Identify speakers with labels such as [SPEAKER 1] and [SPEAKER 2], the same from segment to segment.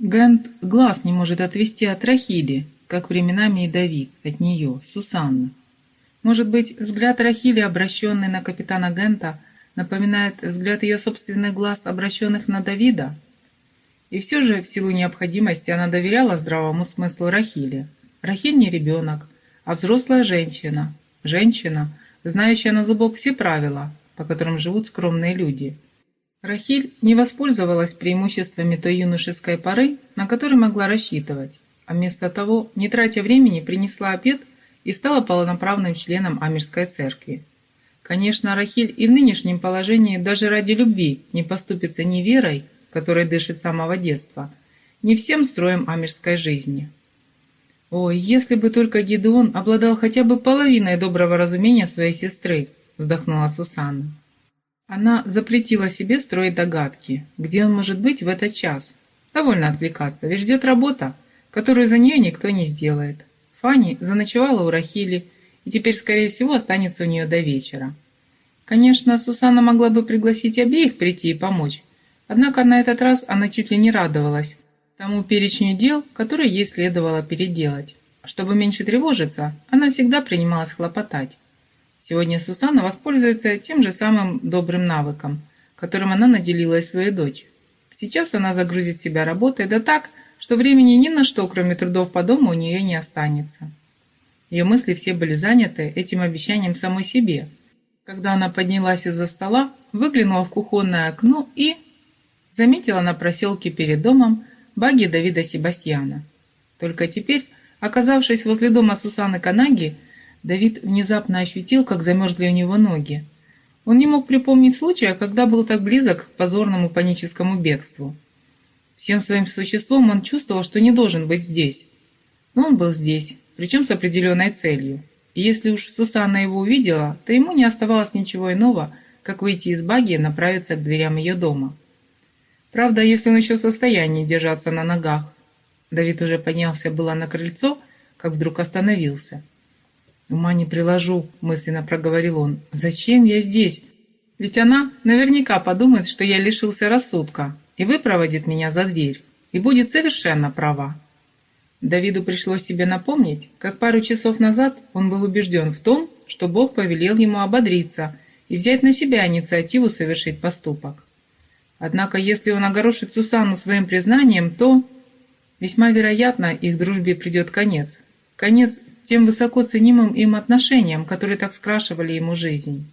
[SPEAKER 1] Гент глаз не может отвести от Рахили, как временами и Давид от нее, Сусанны. Может быть, взгляд Рахили, обращенный на капитана Гента, напоминает взгляд ее собственных глаз, обращенных на Давида? И все же, в силу необходимости, она доверяла здравому смыслу Рахили. Рахиль не ребенок, а взрослая женщина. Женщина, знающая на зубок все правила, по которым живут скромные люди – Рахиль не воспользовалась преимуществами той юношеской поры, на которой могла рассчитывать, а вместо того, не тратя времени, принесла обед и стала полноправным членом Амирской церкви. Конечно, Рахиль и в нынешнем положении даже ради любви не поступится ни верой, которой дышит с самого детства, ни всем строем амирской жизни. «Ой, если бы только Гидеон обладал хотя бы половиной доброго разумения своей сестры!» вздохнула Сусанна. Она запретила себе строить догадки, где он может быть в этот час. Довольно отвлекаться, ведь ждет работа, которую за нее никто не сделает. Фанни заночевала у Рахили и теперь, скорее всего, останется у нее до вечера. Конечно, Сусанна могла бы пригласить обеих прийти и помочь, однако на этот раз она чуть ли не радовалась тому перечню дел, которые ей следовало переделать. Чтобы меньше тревожиться, она всегда принималась хлопотать. Сегодня Сусанна воспользуется тем же самым добрым навыком, которым она наделила свою дочь. Сейчас она загрузит себя работой, да так, что времени ни на что, кроме трудов по дому, у нее не останется. Ее мысли все были заняты этим обещанием самой себе. Когда она поднялась из-за стола, выглянула в кухонное окно и заметила на проселке перед домом баги Давида Себастьяна. Только теперь, оказавшись возле дома Сусаны Канаги, Давид внезапно ощутил, как замерзли у него ноги. Он не мог припомнить случая, когда был так близок к позорному паническому бегству. Всем своим существом он чувствовал, что не должен быть здесь. Но он был здесь, причем с определенной целью. И если уж Сусанна его увидела, то ему не оставалось ничего иного, как выйти из баги и направиться к дверям ее дома. Правда, если он еще в состоянии держаться на ногах. Давид уже поднялся было на крыльцо, как вдруг остановился. «Ума не приложу», — мысленно проговорил он. «Зачем я здесь? Ведь она наверняка подумает, что я лишился рассудка и выпроводит меня за дверь, и будет совершенно права». Давиду пришлось себе напомнить, как пару часов назад он был убежден в том, что Бог повелел ему ободриться и взять на себя инициативу совершить поступок. Однако, если он огорошит Сусанну своим признанием, то весьма вероятно их дружбе придет конец. Конец тем высоко ценимым им отношениям, которые так скрашивали ему жизнь.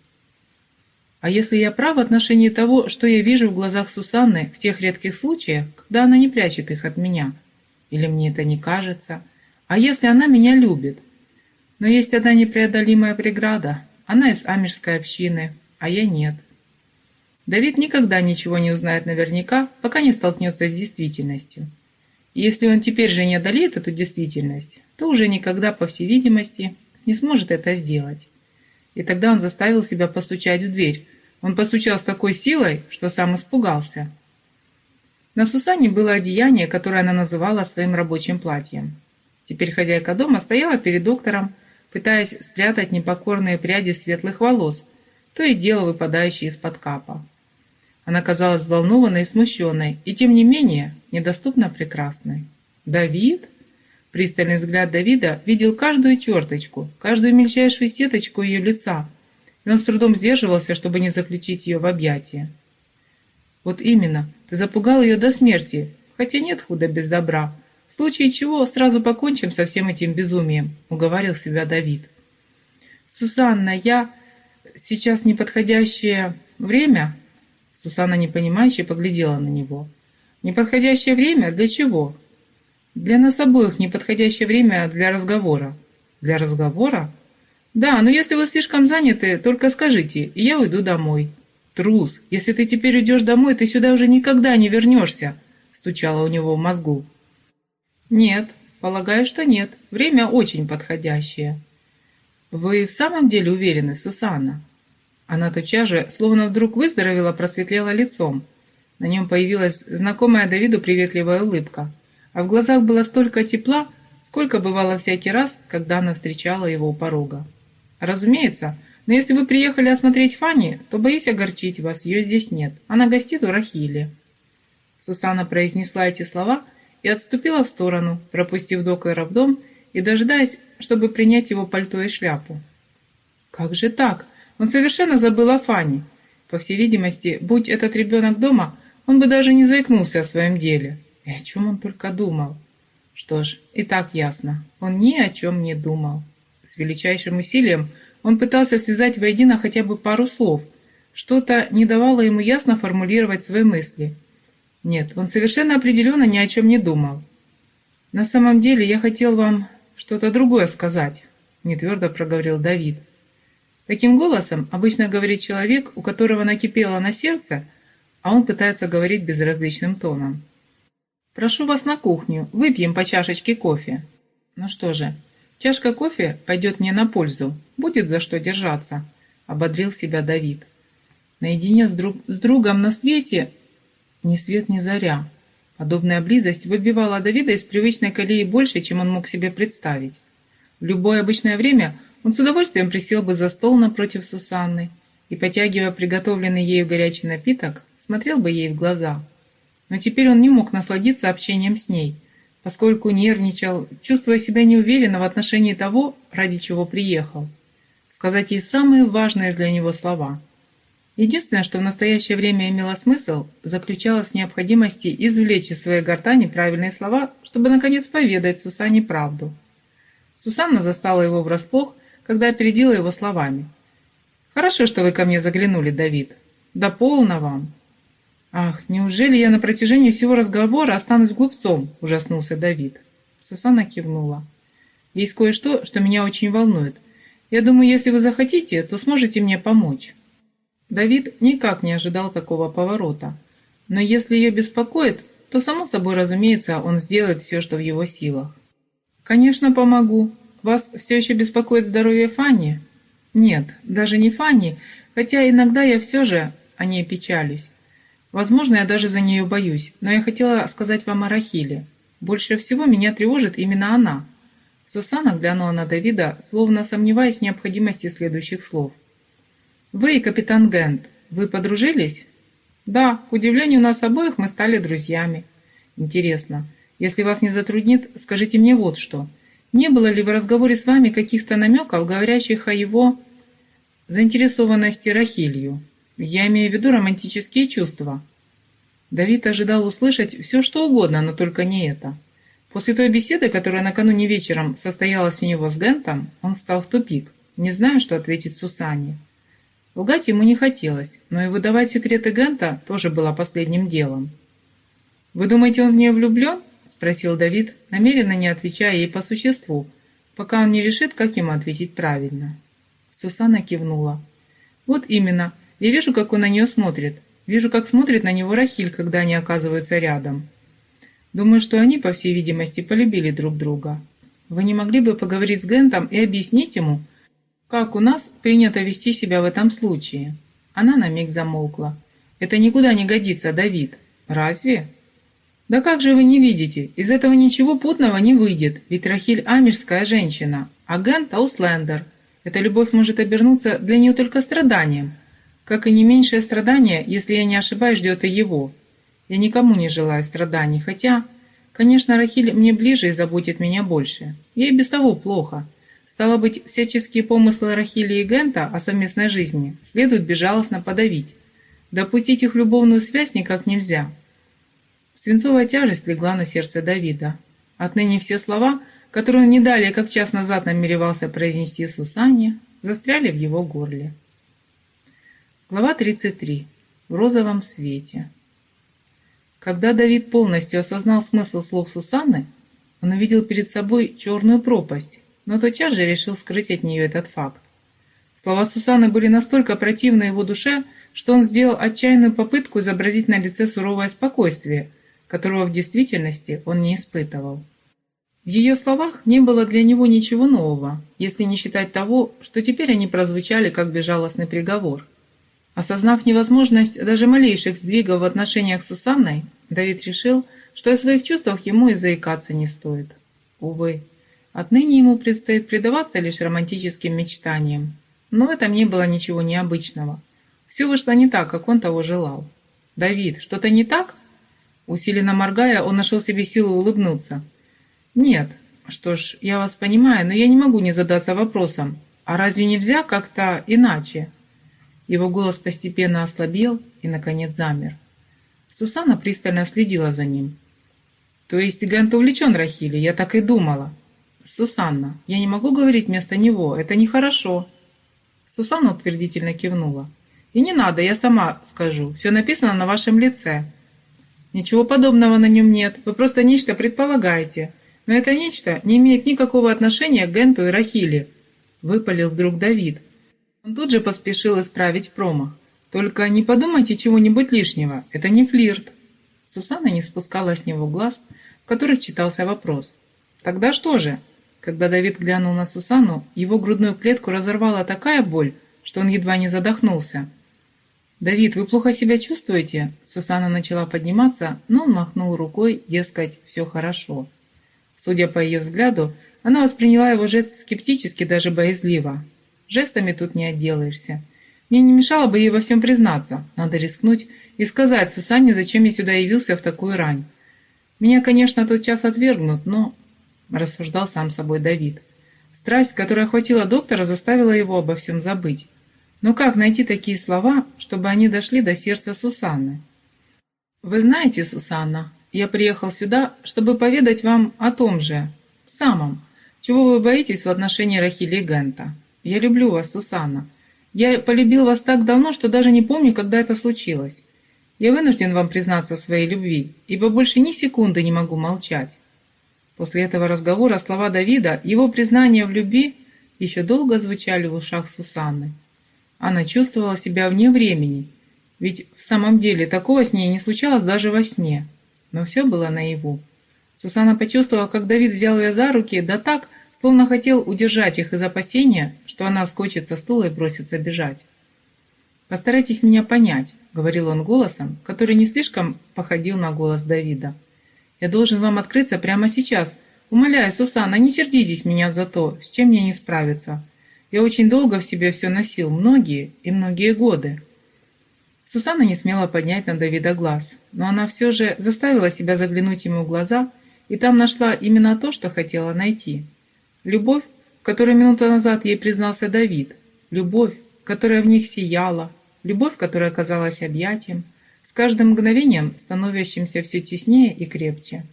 [SPEAKER 1] А если я прав в отношении того, что я вижу в глазах Сусанны в тех редких случаях, когда она не прячет их от меня? Или мне это не кажется? А если она меня любит? Но есть одна непреодолимая преграда. Она из амежской общины, а я нет. Давид никогда ничего не узнает наверняка, пока не столкнется с действительностью. Если он теперь же не одолеет эту действительность, то уже никогда, по всей видимости, не сможет это сделать. И тогда он заставил себя постучать в дверь. Он постучал с такой силой, что сам испугался. На Сусане было одеяние, которое она называла своим рабочим платьем. Теперь хозяйка дома стояла перед доктором, пытаясь спрятать непокорные пряди светлых волос, то и дело выпадающие из-под капа. Она казалась взволнованной и смущенной, и тем не менее недоступно прекрасной. «Давид?» Пристальный взгляд Давида видел каждую черточку, каждую мельчайшую сеточку ее лица, и он с трудом сдерживался, чтобы не заключить ее в объятия. «Вот именно, ты запугал ее до смерти, хотя нет худа без добра. В случае чего сразу покончим со всем этим безумием», — уговаривал себя Давид. «Сусанна, я... Сейчас неподходящее время?» Сусанна непонимающе поглядела на него. «Неподходящее время? Для чего?» Для нас обоих неподходящее время для разговора. Для разговора? Да, но если вы слишком заняты, только скажите, и я уйду домой. Трус, если ты теперь уйдешь домой, ты сюда уже никогда не вернешься, стучало у него в мозгу. Нет, полагаю, что нет. Время очень подходящее. Вы в самом деле уверены, Сусанна? Она тотчас же, словно вдруг выздоровела, просветлела лицом. На нем появилась знакомая Давиду приветливая улыбка а в глазах было столько тепла, сколько бывало всякий раз, когда она встречала его у порога. «Разумеется, но если вы приехали осмотреть Фанни, то боюсь огорчить вас, ее здесь нет. Она гостит у Рахили». Сусана произнесла эти слова и отступила в сторону, пропустив доктора в дом и дожидаясь, чтобы принять его пальто и шляпу. Как же так? Он совершенно забыл о Фане. По всей видимости, будь этот ребенок дома, он бы даже не заикнулся о своем деле. И о чем он только думал. Что ж, и так ясно. Он ни о чем не думал. С величайшим усилием он пытался связать воедино хотя бы пару слов. Что-то не давало ему ясно формулировать свои мысли. Нет, он совершенно определенно ни о чем не думал. «На самом деле я хотел вам что-то другое сказать», — нетвердо проговорил Давид. Таким голосом обычно говорит человек, у которого накипело на сердце, а он пытается говорить безразличным тоном. «Прошу вас на кухню, выпьем по чашечке кофе». «Ну что же, чашка кофе пойдет мне на пользу, будет за что держаться», — ободрил себя Давид. Наедине с, друг, с другом на свете ни свет, ни заря. Подобная близость выбивала Давида из привычной колеи больше, чем он мог себе представить. В любое обычное время он с удовольствием присел бы за стол напротив Сусанны и, потягивая приготовленный ею горячий напиток, смотрел бы ей в глаза. Но теперь он не мог насладиться общением с ней, поскольку нервничал, чувствуя себя неуверенно в отношении того, ради чего приехал. Сказать ей самые важные для него слова. Единственное, что в настоящее время имело смысл, заключалось в необходимости извлечь из своей гортани правильные слова, чтобы наконец поведать Сусане правду. Сусанна застала его врасплох, когда опередила его словами. «Хорошо, что вы ко мне заглянули, Давид. Да полно вам!» «Ах, неужели я на протяжении всего разговора останусь глупцом?» – ужаснулся Давид. Сусанна кивнула. «Есть кое-что, что меня очень волнует. Я думаю, если вы захотите, то сможете мне помочь». Давид никак не ожидал такого поворота. Но если ее беспокоит, то, само собой разумеется, он сделает все, что в его силах. «Конечно, помогу. Вас все еще беспокоит здоровье Фанни?» «Нет, даже не Фанни, хотя иногда я все же о ней печалюсь. Возможно, я даже за нее боюсь, но я хотела сказать вам о Рахиле. Больше всего меня тревожит именно она». Сусанна глянула на Давида, словно сомневаясь в необходимости следующих слов – «Вы и капитан Гент, вы подружились?» «Да, к удивлению нас обоих мы стали друзьями». «Интересно, если вас не затруднит, скажите мне вот что. Не было ли в разговоре с вами каких-то намеков, говорящих о его заинтересованности Рахилью? Я имею в виду романтические чувства». Давид ожидал услышать все, что угодно, но только не это. После той беседы, которая накануне вечером состоялась у него с Гентом, он стал в тупик, не зная, что ответить Сусане. Лгать ему не хотелось, но и выдавать секреты Гента тоже было последним делом. «Вы думаете, он в нее влюблен?» – спросил Давид, намеренно не отвечая ей по существу, пока он не решит, как ему ответить правильно. Сусанна кивнула. «Вот именно. Я вижу, как он на нее смотрит. Вижу, как смотрит на него Рахиль, когда они оказываются рядом. Думаю, что они, по всей видимости, полюбили друг друга. Вы не могли бы поговорить с Гентом и объяснить ему, как у нас принято вести себя в этом случае? Она на миг замолкла. Это никуда не годится, Давид. Разве? Да как же вы не видите? Из этого ничего путного не выйдет, ведь Рахиль амирская женщина, а Гент Ауслендер. Эта любовь может обернуться для нее только страданием. Как и не меньшее страдание, если я не ошибаюсь, ждет и его. Я никому не желаю страданий, хотя, конечно, Рахиль мне ближе и заботит меня больше. Ей без того плохо. Стало быть, всяческие помыслы Рахили и Гента о совместной жизни следует безжалостно подавить. Допустить их любовную связь никак нельзя. Свинцовая тяжесть легла на сердце Давида. Отныне все слова, которые он не далее, как час назад намеревался произнести Сусанне, застряли в его горле. Глава 33. В розовом свете. Когда Давид полностью осознал смысл слов Сусанны, он увидел перед собой черную пропасть, но тотчас же решил скрыть от нее этот факт. Слова Сусаны были настолько противны его душе, что он сделал отчаянную попытку изобразить на лице суровое спокойствие, которого в действительности он не испытывал. В ее словах не было для него ничего нового, если не считать того, что теперь они прозвучали как безжалостный приговор. Осознав невозможность даже малейших сдвигов в отношениях с Сусанной, Давид решил, что о своих чувствах ему и заикаться не стоит. Увы, Отныне ему предстоит предаваться лишь романтическим мечтаниям. Но в этом не было ничего необычного. Все вышло не так, как он того желал. «Давид, что-то не так?» Усиленно моргая, он нашел себе силу улыбнуться. «Нет. Что ж, я вас понимаю, но я не могу не задаться вопросом. А разве нельзя как-то иначе?» Его голос постепенно ослабел и, наконец, замер. Сусанна пристально следила за ним. «То есть Гент увлечен Рахили? Я так и думала». «Сусанна, я не могу говорить вместо него, это нехорошо». Сусанна утвердительно кивнула. «И не надо, я сама скажу. Все написано на вашем лице». «Ничего подобного на нем нет. Вы просто нечто предполагаете. Но это нечто не имеет никакого отношения к Генту и Рахиле», — выпалил вдруг Давид. Он тут же поспешил исправить промах. «Только не подумайте чего-нибудь лишнего. Это не флирт». Сусанна не спускала с него глаз, в которых читался вопрос. «Тогда что же?» Когда Давид глянул на Сусанну, его грудную клетку разорвала такая боль, что он едва не задохнулся. «Давид, вы плохо себя чувствуете?» Сусанна начала подниматься, но он махнул рукой, дескать, все хорошо. Судя по ее взгляду, она восприняла его жест скептически, даже боязливо. Жестами тут не отделаешься. Мне не мешало бы ей во всем признаться. Надо рискнуть и сказать Сусанне, зачем я сюда явился в такую рань. Меня, конечно, тот час отвергнут, но – рассуждал сам собой Давид. Страсть, которая охватила доктора, заставила его обо всем забыть. Но как найти такие слова, чтобы они дошли до сердца Сусанны? «Вы знаете, Сусанна, я приехал сюда, чтобы поведать вам о том же, самом, чего вы боитесь в отношении Рахили Гента. Я люблю вас, Сусанна. Я полюбил вас так давно, что даже не помню, когда это случилось. Я вынужден вам признаться в своей любви, ибо больше ни секунды не могу молчать. После этого разговора слова Давида, его признание в любви, еще долго звучали в ушах Сусанны. Она чувствовала себя вне времени, ведь в самом деле такого с ней не случалось даже во сне. Но все было наяву. Сусанна почувствовала, как Давид взял ее за руки, да так, словно хотел удержать их из опасения, что она скочит со стула и бросится бежать. «Постарайтесь меня понять», — говорил он голосом, который не слишком походил на голос Давида. Я должен вам открыться прямо сейчас. Умоляю, Сусанна, не сердитесь меня за то, с чем мне не справиться. Я очень долго в себе все носил, многие и многие годы». Сусанна не смела поднять на Давида глаз, но она все же заставила себя заглянуть ему в глаза, и там нашла именно то, что хотела найти. Любовь, в которой минуту назад ей признался Давид, любовь, которая в них сияла, любовь, которая казалась объятием – каждым мгновением становящимся все теснее и крепче.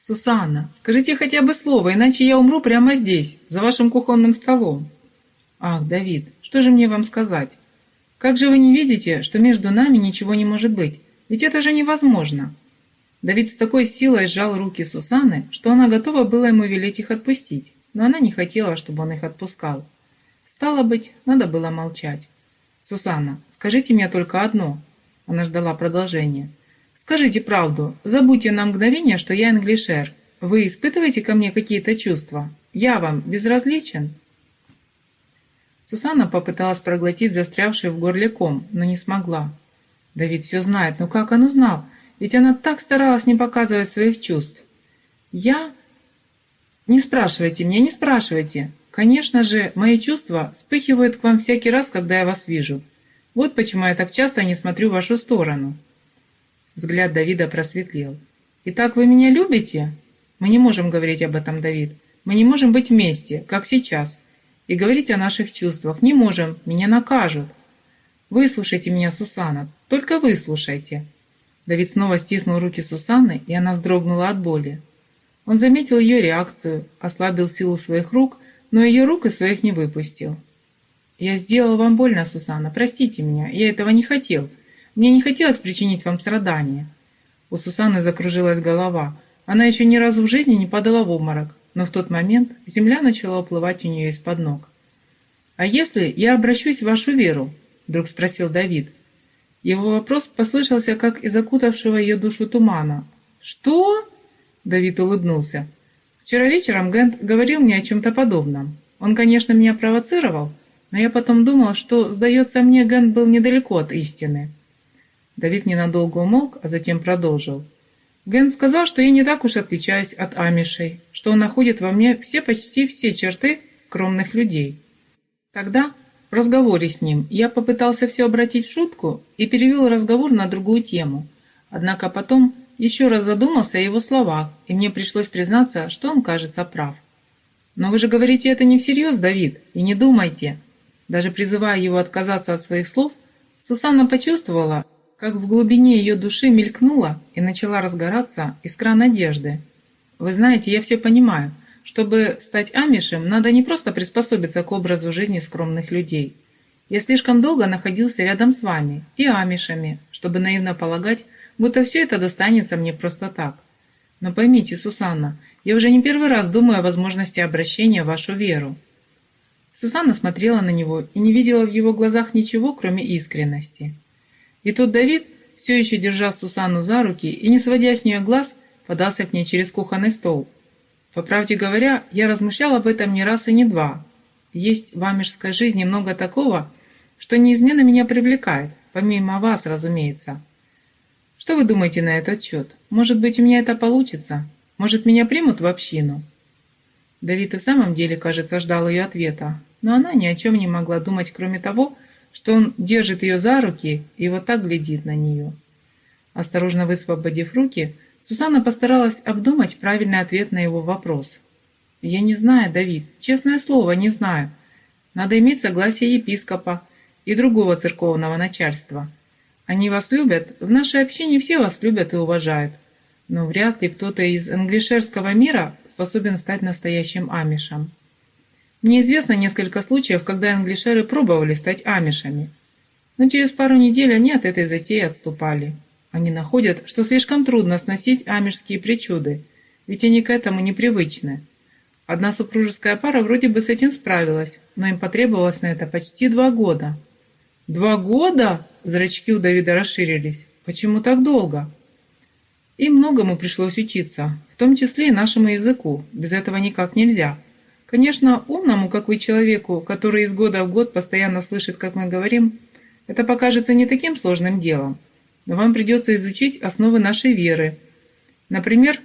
[SPEAKER 1] «Сусанна, скажите хотя бы слово, иначе я умру прямо здесь, за вашим кухонным столом». «Ах, Давид, что же мне вам сказать? Как же вы не видите, что между нами ничего не может быть? Ведь это же невозможно!» Давид с такой силой сжал руки Сусаны, что она готова была ему велеть их отпустить, но она не хотела, чтобы он их отпускал. Стало быть, надо было молчать. «Сусанна, скажите мне только одно. Она ждала продолжения. «Скажите правду. Забудьте на мгновение, что я англишер. Вы испытываете ко мне какие-то чувства? Я вам безразличен?» Сусанна попыталась проглотить застрявший в горле ком, но не смогла. Давид все знает, но как он узнал? Ведь она так старалась не показывать своих чувств. «Я...» «Не спрашивайте меня, не спрашивайте. Конечно же, мои чувства вспыхивают к вам всякий раз, когда я вас вижу. Вот почему я так часто не смотрю в вашу сторону». Взгляд Давида просветлел. «Итак, вы меня любите?» «Мы не можем говорить об этом, Давид. Мы не можем быть вместе, как сейчас. И говорить о наших чувствах не можем, меня накажут. Выслушайте меня, Сусана, только выслушайте». Давид снова стиснул руки Сусанны, и она вздрогнула от боли. Он заметил ее реакцию, ослабил силу своих рук, но ее рук из своих не выпустил. «Я сделал вам больно, Сусанна, простите меня, я этого не хотел. Мне не хотелось причинить вам страдания». У Сусанны закружилась голова. Она еще ни разу в жизни не падала в обморок, но в тот момент земля начала уплывать у нее из-под ног. «А если я обращусь в вашу веру?» – вдруг спросил Давид. Его вопрос послышался, как из окутавшего ее душу тумана. «Что?» – Давид улыбнулся. «Вчера вечером Гент говорил мне о чем-то подобном. Он, конечно, меня провоцировал, но я потом думал, что, сдается мне, Ген был недалеко от истины. Давид ненадолго умолк, а затем продолжил. Ген сказал, что я не так уж отличаюсь от амишей, что он находит во мне все почти все черты скромных людей. Тогда, в разговоре с ним, я попытался все обратить в шутку и перевел разговор на другую тему. Однако потом еще раз задумался о его словах, и мне пришлось признаться, что он, кажется, прав. «Но вы же говорите это не всерьез, Давид, и не думайте». Даже призывая его отказаться от своих слов, Сусанна почувствовала, как в глубине ее души мелькнула и начала разгораться искра надежды. «Вы знаете, я все понимаю. Чтобы стать амишем, надо не просто приспособиться к образу жизни скромных людей. Я слишком долго находился рядом с вами и амишами, чтобы наивно полагать, будто все это достанется мне просто так. Но поймите, Сусанна, я уже не первый раз думаю о возможности обращения в вашу веру. Сусанна смотрела на него и не видела в его глазах ничего, кроме искренности. И тут Давид, все еще держа Сусанну за руки и не сводя с нее глаз, подался к ней через кухонный стол. По правде говоря, я размышлял об этом не раз и не два. Есть в амежской жизни много такого, что неизменно меня привлекает, помимо вас, разумеется. Что вы думаете на этот счет? Может быть, у меня это получится? Может, меня примут в общину?» Давид и в самом деле, кажется, ждал ее ответа, но она ни о чем не могла думать, кроме того, что он держит ее за руки и вот так глядит на нее. Осторожно высвободив руки, Сусанна постаралась обдумать правильный ответ на его вопрос. «Я не знаю, Давид, честное слово, не знаю. Надо иметь согласие епископа и другого церковного начальства. Они вас любят, в нашей общине все вас любят и уважают. Но вряд ли кто-то из англишерского мира способен стать настоящим амишем. Мне известно несколько случаев, когда англишеры пробовали стать амишами. Но через пару недель они от этой затеи отступали. Они находят, что слишком трудно сносить амишские причуды, ведь они к этому непривычны. Одна супружеская пара вроде бы с этим справилась, но им потребовалось на это почти два года. «Два года?» – зрачки у Давида расширились. «Почему так долго?» «И многому пришлось учиться, в том числе и нашему языку. Без этого никак нельзя. Конечно, умному, как вы, человеку, который из года в год постоянно слышит, как мы говорим, это покажется не таким сложным делом. Вам придется изучить основы нашей веры. Например,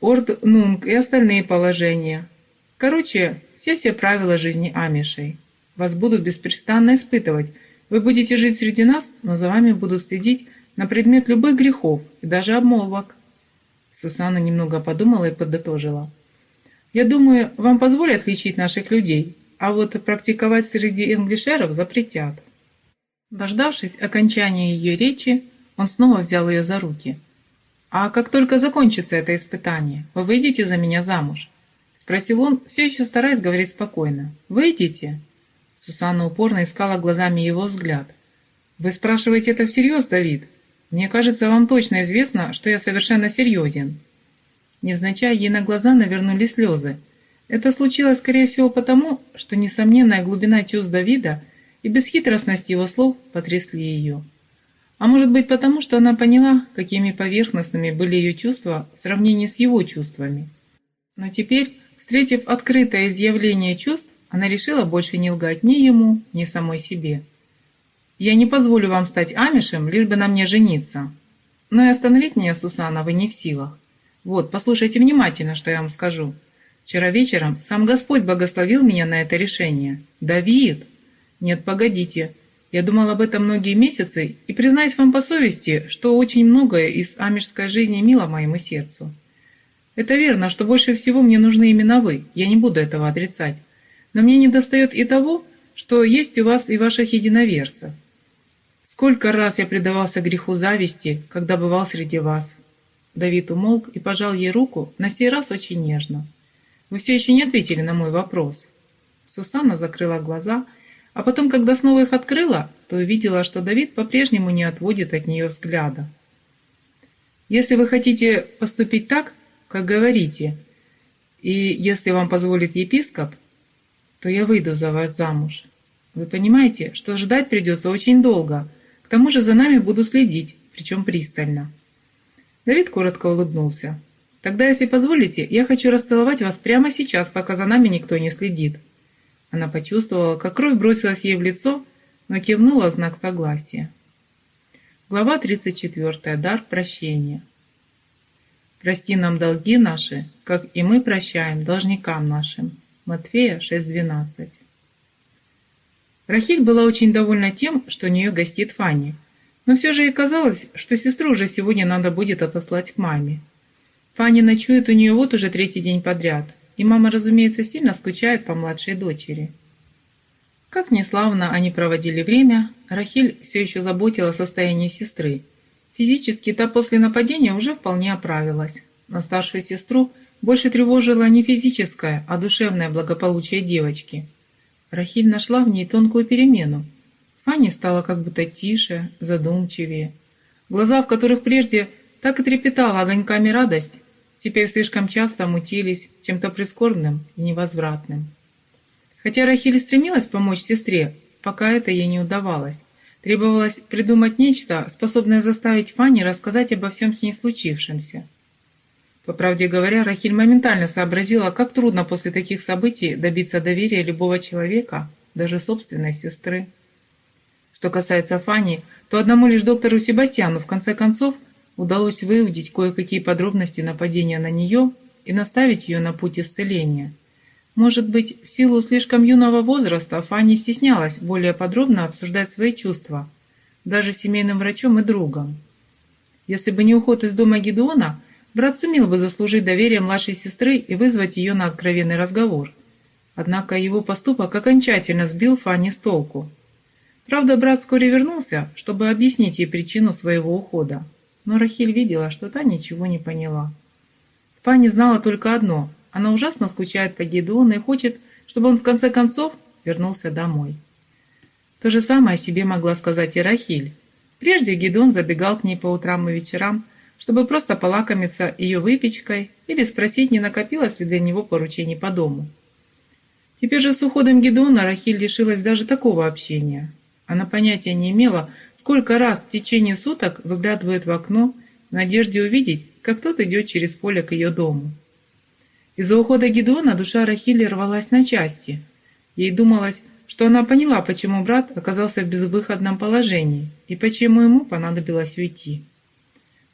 [SPEAKER 1] Орд Нунг и остальные положения. Короче, все-все правила жизни амишей. Вас будут беспрестанно испытывать – вы будете жить среди нас, но за вами будут следить на предмет любых грехов и даже обмолвок». Сусанна немного подумала и подытожила. «Я думаю, вам позволят лечить наших людей, а вот практиковать среди англишеров запретят». Дождавшись окончания ее речи, он снова взял ее за руки. «А как только закончится это испытание, вы выйдете за меня замуж?» Спросил он, все еще стараясь говорить спокойно. «Выйдете?» Сусанна упорно искала глазами его взгляд. «Вы спрашиваете это всерьез, Давид? Мне кажется, вам точно известно, что я совершенно серьезен». Невзначай ей на глаза навернули слезы. Это случилось, скорее всего, потому, что несомненная глубина чувств Давида и бесхитростность его слов потрясли ее. А может быть потому, что она поняла, какими поверхностными были ее чувства в сравнении с его чувствами. Но теперь, встретив открытое изъявление чувств, она решила больше не лгать ни ему, ни самой себе. «Я не позволю вам стать амишем, лишь бы на мне жениться. Но и остановить меня, Сусана, вы не в силах. Вот, послушайте внимательно, что я вам скажу. Вчера вечером сам Господь благословил меня на это решение. Давид! Нет, погодите. Я думал об этом многие месяцы и признаюсь вам по совести, что очень многое из амишской жизни мило моему сердцу. Это верно, что больше всего мне нужны именно вы, я не буду этого отрицать. Но мне недостает и того, что есть у вас и ваших единоверцев. Сколько раз я предавался греху зависти, когда бывал среди вас. Давид умолк и пожал ей руку, на сей раз очень нежно. Вы все еще не ответили на мой вопрос. Сусанна закрыла глаза, а потом, когда снова их открыла, то увидела, что Давид по-прежнему не отводит от нее взгляда. «Если вы хотите поступить так, как говорите, и если вам позволит епископ, то я выйду за вас замуж. Вы понимаете, что ждать придется очень долго. К тому же за нами буду следить, причем пристально». Давид коротко улыбнулся. «Тогда, если позволите, я хочу расцеловать вас прямо сейчас, пока за нами никто не следит». Она почувствовала, как кровь бросилась ей в лицо, но кивнула в знак согласия. Глава 34. Дар прощения. «Прости нам долги наши, как и мы прощаем должникам нашим». Матфея 6.12. Рахиль была очень довольна тем, что у нее гостит Фанни. Но все же ей казалось, что сестру уже сегодня надо будет отослать к маме. Фанни ночует у нее вот уже третий день подряд, и мама, разумеется, сильно скучает по младшей дочери. Как неславно они проводили время, Рахиль все еще заботила о состоянии сестры. Физически та после нападения уже вполне оправилась. На старшую сестру больше тревожило не физическое, а душевное благополучие девочки. Рахиль нашла в ней тонкую перемену. Фанни стала как будто тише, задумчивее. Глаза, в которых прежде так и трепетала огоньками радость, теперь слишком часто мутились чем-то прискорбным и невозвратным. Хотя Рахиль стремилась помочь сестре, пока это ей не удавалось. Требовалось придумать нечто, способное заставить Фанни рассказать обо всем с ней случившемся. По правде говоря, Рахиль моментально сообразила, как трудно после таких событий добиться доверия любого человека, даже собственной сестры. Что касается Фанни, то одному лишь доктору Себастьяну в конце концов удалось выудить кое-какие подробности нападения на нее и наставить ее на путь исцеления. Может быть, в силу слишком юного возраста Фанни стеснялась более подробно обсуждать свои чувства, даже семейным врачом и другом. Если бы не уход из дома Гедеона, брат сумел бы заслужить доверие младшей сестры и вызвать ее на откровенный разговор. Однако его поступок окончательно сбил Фанни с толку. Правда, брат вскоре вернулся, чтобы объяснить ей причину своего ухода. Но Рахиль видела, что та ничего не поняла. Фанни знала только одно – она ужасно скучает по Гедеону и хочет, чтобы он в конце концов вернулся домой. То же самое о себе могла сказать и Рахиль. Прежде Гедеон забегал к ней по утрам и вечерам, чтобы просто полакомиться ее выпечкой или спросить, не накопилось ли для него поручений по дому. Теперь же с уходом Гедеона Рахиль лишилась даже такого общения. Она понятия не имела, сколько раз в течение суток выглядывает в окно в надежде увидеть, как тот идет через поле к ее дому. Из-за ухода Гедеона душа Рахили рвалась на части. Ей думалось, что она поняла, почему брат оказался в безвыходном положении и почему ему понадобилось уйти.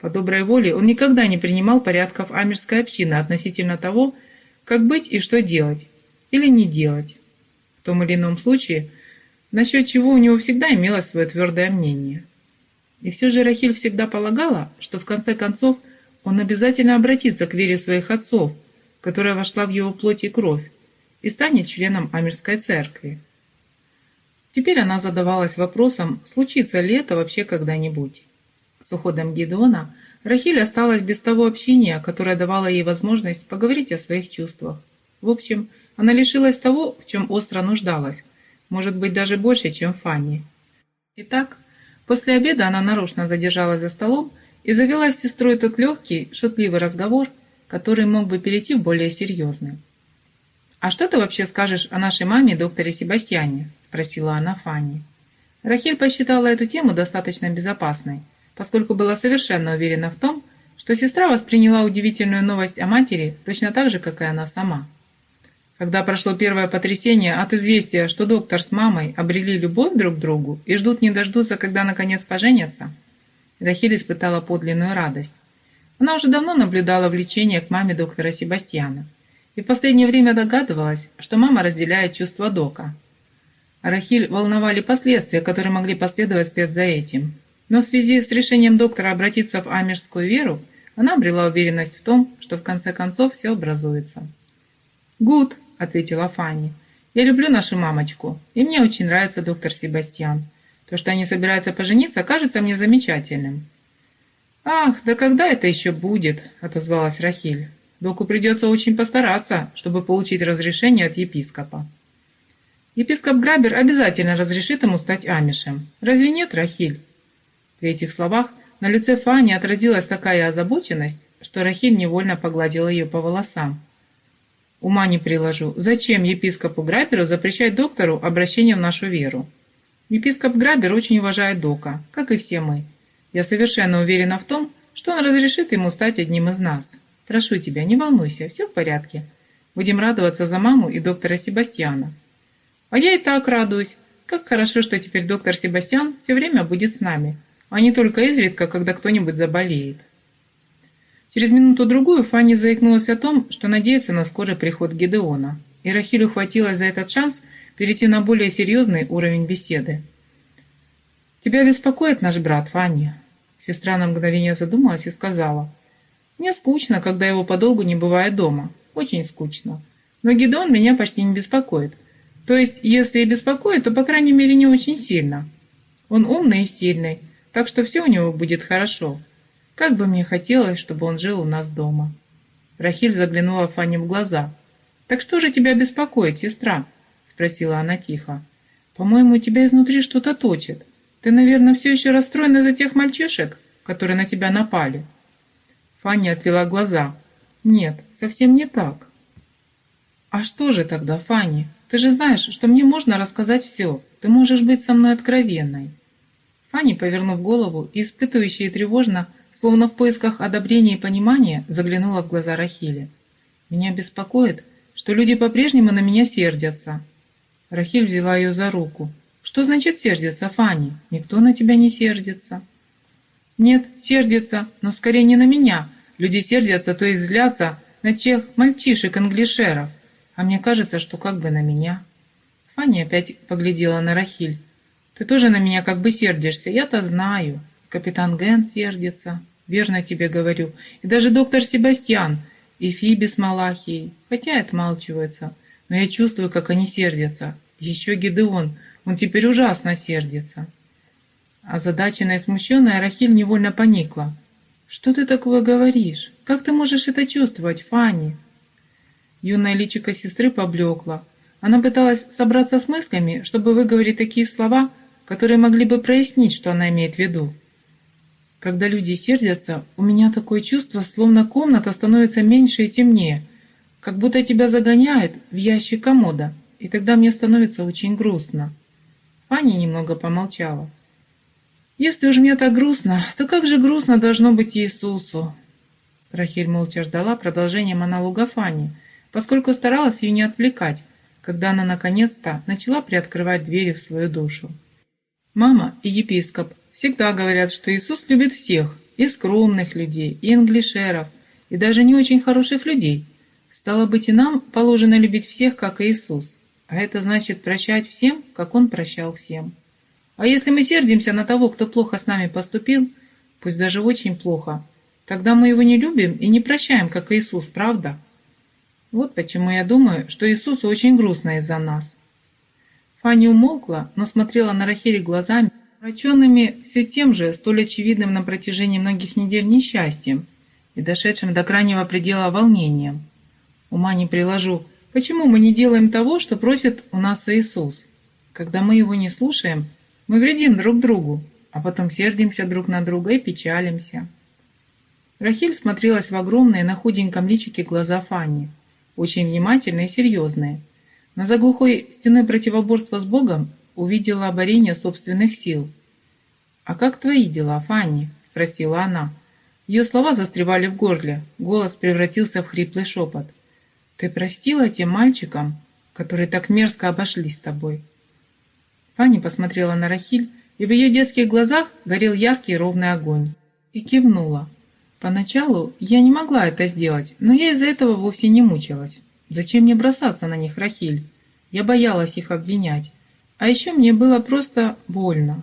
[SPEAKER 1] По доброй воле он никогда не принимал порядков амирской общины относительно того, как быть и что делать, или не делать. В том или ином случае, насчет чего у него всегда имелось свое твердое мнение. И все же Рахиль всегда полагала, что в конце концов он обязательно обратится к вере своих отцов, которая вошла в его плоть и кровь, и станет членом Амирской церкви. Теперь она задавалась вопросом, случится ли это вообще когда-нибудь. С уходом Гедеона Рахиль осталась без того общения, которое давало ей возможность поговорить о своих чувствах. В общем, она лишилась того, в чем остро нуждалась, может быть, даже больше, чем Фанни. Итак, после обеда она нарочно задержалась за столом и завела с сестрой тот легкий, шутливый разговор, который мог бы перейти в более серьезный. «А что ты вообще скажешь о нашей маме, докторе Себастьяне?» – спросила она Фанни. Рахиль посчитала эту тему достаточно безопасной, поскольку была совершенно уверена в том, что сестра восприняла удивительную новость о матери точно так же, как и она сама. Когда прошло первое потрясение от известия, что доктор с мамой обрели любовь друг к другу и ждут не дождутся, когда наконец поженятся, Рахиль испытала подлинную радость. Она уже давно наблюдала влечение к маме доктора Себастьяна и в последнее время догадывалась, что мама разделяет чувства Дока. Рахиль волновали последствия, которые могли последовать вслед за этим. Но в связи с решением доктора обратиться в амирскую веру, она обрела уверенность в том, что в конце концов все образуется. «Гуд», — ответила Фанни. «Я люблю нашу мамочку, и мне очень нравится доктор Себастьян. То, что они собираются пожениться, кажется мне замечательным. «Ах, да когда это еще будет?» – отозвалась Рахиль. «Доку придется очень постараться, чтобы получить разрешение от епископа». «Епископ Грабер обязательно разрешит ему стать амишем. Разве нет, Рахиль?» При этих словах на лице Фани отразилась такая озабоченность, что Рахиль невольно погладила ее по волосам. «Ума не приложу. Зачем епископу Граберу запрещать доктору обращение в нашу веру? Епископ Грабер очень уважает Дока, как и все мы. Я совершенно уверена в том, что он разрешит ему стать одним из нас. Прошу тебя, не волнуйся, все в порядке. Будем радоваться за маму и доктора Себастьяна. А я и так радуюсь. Как хорошо, что теперь доктор Себастьян все время будет с нами, а не только изредка, когда кто-нибудь заболеет. Через минуту-другую Фанни заикнулась о том, что надеется на скорый приход Гедеона, и Рахиль ухватилась за этот шанс перейти на более серьезный уровень беседы. «Тебя беспокоит наш брат, Фанни?» Сестра на мгновение задумалась и сказала. «Мне скучно, когда его подолгу не бывает дома. Очень скучно. Но Гидеон меня почти не беспокоит. То есть, если и беспокоит, то, по крайней мере, не очень сильно. Он умный и сильный, так что все у него будет хорошо. Как бы мне хотелось, чтобы он жил у нас дома». Рахиль заглянула Фанни в глаза. «Так что же тебя беспокоит, сестра?» – спросила она тихо. «По-моему, тебя изнутри что-то точит. Ты, наверное, все еще расстроена из-за тех мальчишек, которые на тебя напали». Фанни отвела глаза. «Нет, совсем не так». «А что же тогда, Фанни? Ты же знаешь, что мне можно рассказать все. Ты можешь быть со мной откровенной». Фанни, повернув голову и испытывающая и тревожно, словно в поисках одобрения и понимания, заглянула в глаза Рахили. «Меня беспокоит, что люди по-прежнему на меня сердятся». Рахиль взяла ее за руку. «Что значит сердится, Фанни? Никто на тебя не сердится». «Нет, сердится, но скорее не на меня. Люди сердятся, то есть злятся на тех мальчишек-англишеров. А мне кажется, что как бы на меня». Фанни опять поглядела на Рахиль. «Ты тоже на меня как бы сердишься, я-то знаю. Капитан Ген сердится, верно тебе говорю. И даже доктор Себастьян, и Фиби с Малахией, хотя отмалчиваются. Но я чувствую, как они сердятся. Еще Гидеон, он теперь ужасно сердится. Озадаченная и смущенная Рахиль невольно поникла. «Что ты такое говоришь? Как ты можешь это чувствовать, Фанни?» Юная личико сестры поблекла. Она пыталась собраться с мыслями, чтобы выговорить такие слова, которые могли бы прояснить, что она имеет в виду. Когда люди сердятся, у меня такое чувство, словно комната становится меньше и темнее, как будто тебя загоняют в ящик комода, и тогда мне становится очень грустно. Фанни немного помолчала. «Если уж мне так грустно, то как же грустно должно быть Иисусу?» Рахиль молча ждала продолжения монолога Фанни, поскольку старалась ее не отвлекать, когда она наконец-то начала приоткрывать двери в свою душу. Мама и епископ Всегда говорят, что Иисус любит всех, и скромных людей, и англишеров, и даже не очень хороших людей. Стало быть, и нам положено любить всех, как Иисус. А это значит прощать всем, как Он прощал всем. А если мы сердимся на того, кто плохо с нами поступил, пусть даже очень плохо, тогда мы его не любим и не прощаем, как Иисус, правда? Вот почему я думаю, что Иисусу очень грустно из-за нас. Фанни умолкла, но смотрела на Рахире глазами, Враченными все тем же, столь очевидным на протяжении многих недель несчастьем и дошедшим до крайнего предела волнением. Ума не приложу, почему мы не делаем того, что просит у нас Иисус? Когда мы его не слушаем, мы вредим друг другу, а потом сердимся друг на друга и печалимся. Рахиль смотрелась в огромные на худеньком личике глаза Фанни, очень внимательные и серьезные, но за глухой стеной противоборства с Богом увидела оборение собственных сил. «А как твои дела, Фанни?» – спросила она. Ее слова застревали в горле, голос превратился в хриплый шепот. «Ты простила тем мальчикам, которые так мерзко обошлись с тобой?» Фанни посмотрела на Рахиль, и в ее детских глазах горел яркий ровный огонь. И кивнула. Поначалу я не могла это сделать, но я из-за этого вовсе не мучилась. Зачем мне бросаться на них, Рахиль? Я боялась их обвинять. А еще мне было просто больно.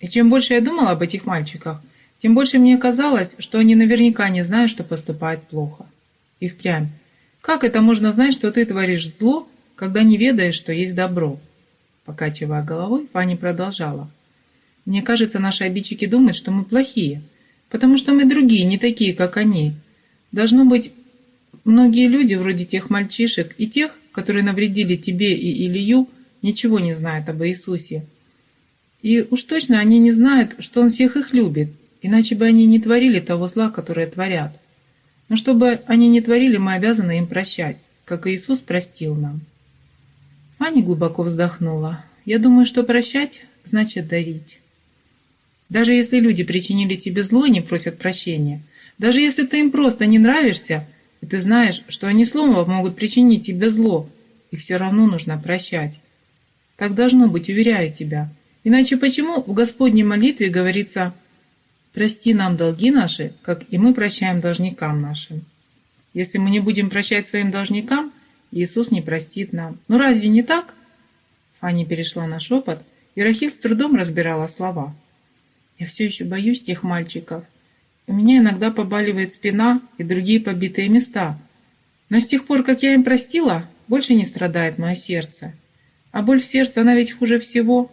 [SPEAKER 1] И чем больше я думала об этих мальчиках, тем больше мне казалось, что они наверняка не знают, что поступают плохо. И впрямь. Как это можно знать, что ты творишь зло, когда не ведаешь, что есть добро? Покачивая головой, Фанни продолжала. Мне кажется, наши обидчики думают, что мы плохие, потому что мы другие, не такие, как они. Должно быть, многие люди, вроде тех мальчишек и тех, которые навредили тебе и Илью, ничего не знают об Иисусе. И уж точно они не знают, что Он всех их любит, иначе бы они не творили того зла, которое творят. Но чтобы они не творили, мы обязаны им прощать, как Иисус простил нам. Аня глубоко вздохнула. Я думаю, что прощать значит дарить. Даже если люди причинили тебе зло и не просят прощения, даже если ты им просто не нравишься, и ты знаешь, что они словом могут причинить тебе зло, и все равно нужно прощать. Так должно быть, уверяю тебя. Иначе почему в Господней молитве говорится «Прости нам долги наши, как и мы прощаем должникам нашим». Если мы не будем прощать своим должникам, Иисус не простит нам. Ну разве не так? Фанни перешла на шепот, и Рахиль с трудом разбирала слова. Я все еще боюсь тех мальчиков. У меня иногда побаливает спина и другие побитые места. Но с тех пор, как я им простила, больше не страдает мое сердце. А боль в сердце, она ведь хуже всего.